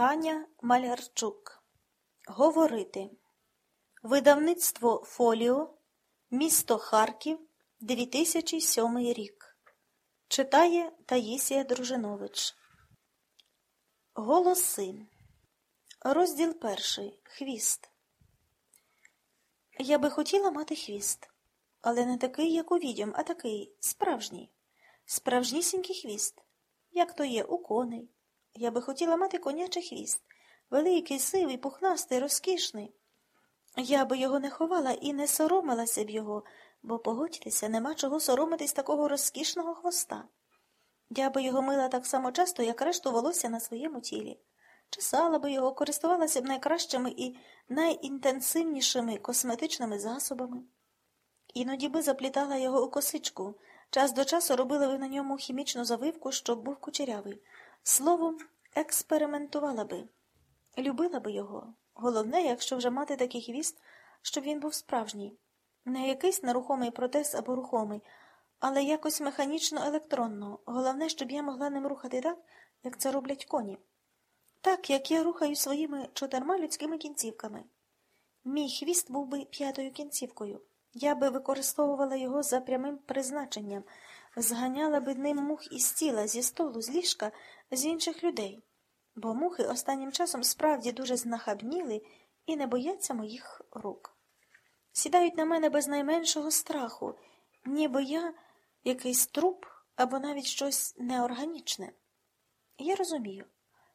Таня Малярчук. Говорити. Видавництво Фоліо. Місто Харків. 2007 рік. Читає Таїсія Дружинович. Голоси. Розділ перший. Хвіст. Я би хотіла мати хвіст, але не такий, як у відьом, а такий справжній. Справжнісінький хвіст, як то є у коней. Я би хотіла мати конячий хвіст, великий, сивий, пухнастий, розкішний. Я би його не ховала і не соромилася б його, бо, погодьтеся, нема чого соромитись такого розкішного хвоста. Я би його мила так само часто, як решту волосся на своєму тілі. Чесала би його, користувалася б найкращими і найінтенсивнішими косметичними засобами. Іноді би заплітала його у косичку, час до часу робила би на ньому хімічну завивку, щоб був кучерявий. Словом, експериментувала би, любила би його. Головне, якщо вже мати такий хвіст, щоб він був справжній, не якийсь нерухомий протез або рухомий, але якось механічно електронно. Головне, щоб я могла ним рухати так, як це роблять коні. Так, як я рухаю своїми чотирма людськими кінцівками. Мій хвіст був би п'ятою кінцівкою. Я би використовувала його за прямим призначенням, зганяла би ним мух із тіла, зі столу, з ліжка, з інших людей, бо мухи останнім часом справді дуже знахабніли і не бояться моїх рук. Сідають на мене без найменшого страху, ніби я якийсь труп або навіть щось неорганічне. Я розумію,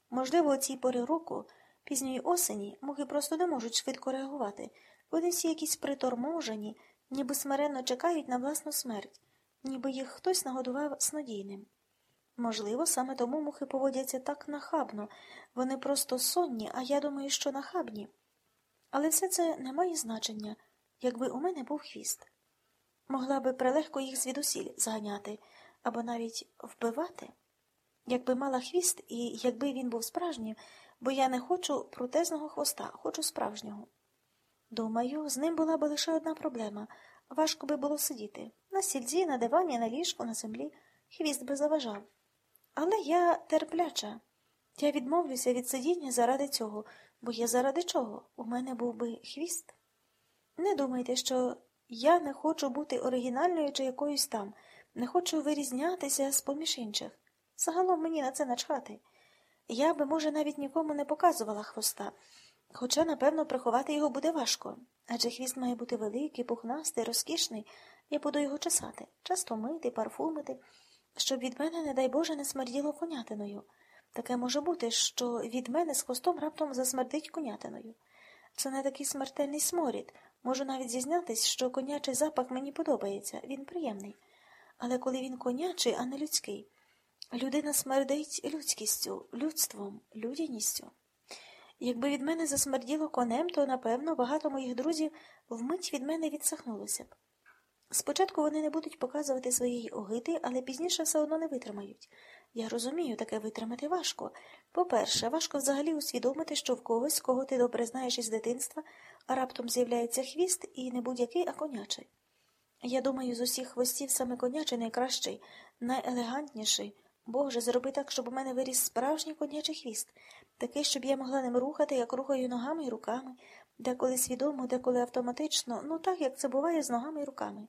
можливо, у цій порі року, пізньої осені, мухи просто не можуть швидко реагувати, вони всі якісь приторможені, ніби смиренно чекають на власну смерть, ніби їх хтось нагодував снодійним. Можливо, саме тому мухи поводяться так нахабно, вони просто сонні, а я думаю, що нахабні. Але все це не має значення, якби у мене був хвіст. Могла би прилегко їх звідусіль зганяти або навіть вбивати, якби мала хвіст і якби він був справжнім, бо я не хочу протезного хвоста, хочу справжнього. Думаю, з ним була би лише одна проблема важко би було сидіти на сільці, на дивані, на ліжку, на землі, хвіст би заважав. Але я терпляча. Я відмовлюся від сидіння заради цього, бо я заради чого? У мене був би хвіст. Не думайте, що я не хочу бути оригінальною чи якоюсь там, не хочу вирізнятися з поміж інших. Загалом мені на це начхати. Я би, може, навіть нікому не показувала хвоста, хоча, напевно, приховати його буде важко. Адже хвіст має бути великий, пухнастий, розкішний, я буду його чесати, часто мити, парфумити, щоб від мене, не дай Боже, не смерділо конятиною. Таке може бути, що від мене з хвостом раптом засмердить конятиною. Це не такий смертельний сморід. Можу навіть зізнатись, що конячий запах мені подобається, він приємний. Але коли він конячий, а не людський, людина смердить людськістю, людством, людяністю. Якби від мене засмерділо конем, то, напевно, багато моїх друзів вмить від мене відсахнулося б. Спочатку вони не будуть показувати своєї огити, але пізніше все одно не витримають. Я розумію, таке витримати важко. По-перше, важко взагалі усвідомити, що в когось, кого ти добре знаєш із дитинства, а раптом з'являється хвіст і не будь-який, а конячий. Я думаю, з усіх хвостів саме конячий найкращий, найелегантніший. Боже, зроби так, щоб у мене виріс справжній конячий хвіст, такий, щоб я могла ним рухати, як рухаю ногами і руками, деколи свідомо, деколи автоматично, ну так, як це буває з ногами і руками.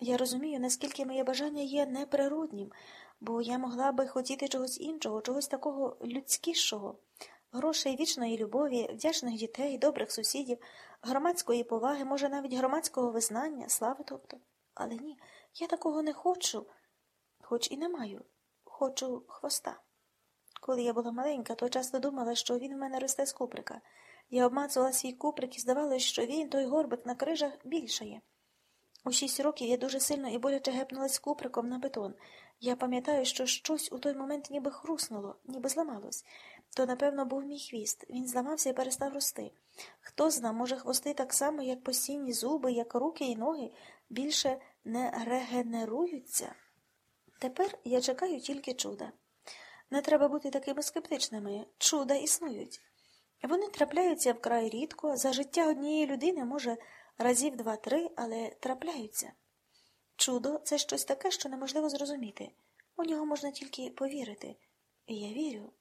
Я розумію, наскільки моє бажання є неприроднім, бо я могла би хотіти чогось іншого, чогось такого людськішого, грошей вічної любові, вдячних дітей, добрих сусідів, громадської поваги, може, навіть громадського визнання, слави тобто. Але ні, я такого не хочу, хоч і не маю. Хочу хвоста. Коли я була маленька, то часто думала, що він в мене росте з куприка. Я обмацувала свій куприк і здавалося, що він, той горбик на крижах, більшає. У шість років я дуже сильно і боляче гепнулась куприком на бетон. Я пам'ятаю, що щось у той момент ніби хруснуло, ніби зламалось. То, напевно, був мій хвіст. Він зламався і перестав рости. Хто зна, може, хвости так само, як постійні зуби, як руки і ноги, більше не регенеруються. Тепер я чекаю тільки чуда. Не треба бути такими скептичними. Чуда існують. Вони трапляються вкрай рідко, за життя однієї людини, може, разів два-три, але трапляються. Чудо це щось таке, що неможливо зрозуміти. У нього можна тільки повірити. І я вірю.